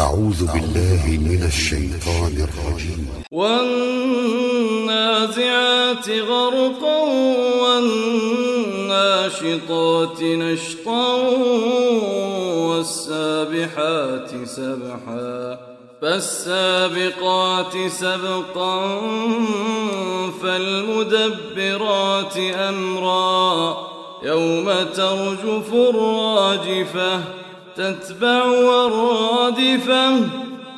أعوذ بالله من الشيطان الرجيم. والنازعات غرقا والناشطات نشطا والسابحات سبحا فالسابقات سبقا فالمدبرات أمرا يوم ترجف الراجفة تتبع الرادفة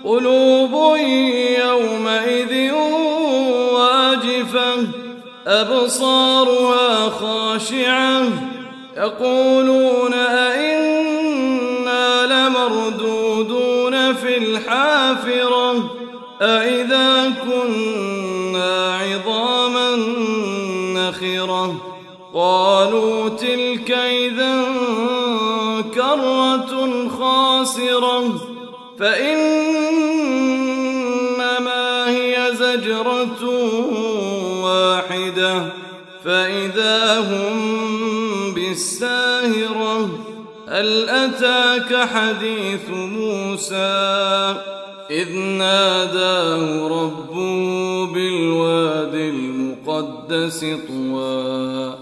قلوب يومئذ واجفة أبصارها خاشعة يقولون أئنا لمردودون في الحافرة أئذا كنا عظاما نخرة؟ قالوا تلك إذا كرة خاسرة فإنما هي زجرة واحدة فإذا هم بالساهرة هل أتاك حديث موسى؟ إذ ناداه ربه بالواد المقدس طوى.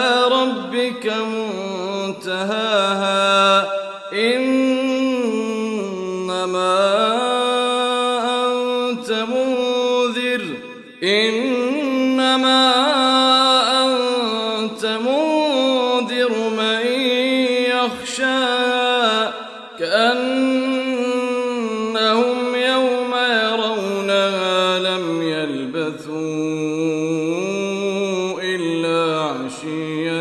إلى ربك منتهاها إنما أنت منذر إنما أنت منذر من يخشاها كأنهم يوم يرونها لم يلبثوا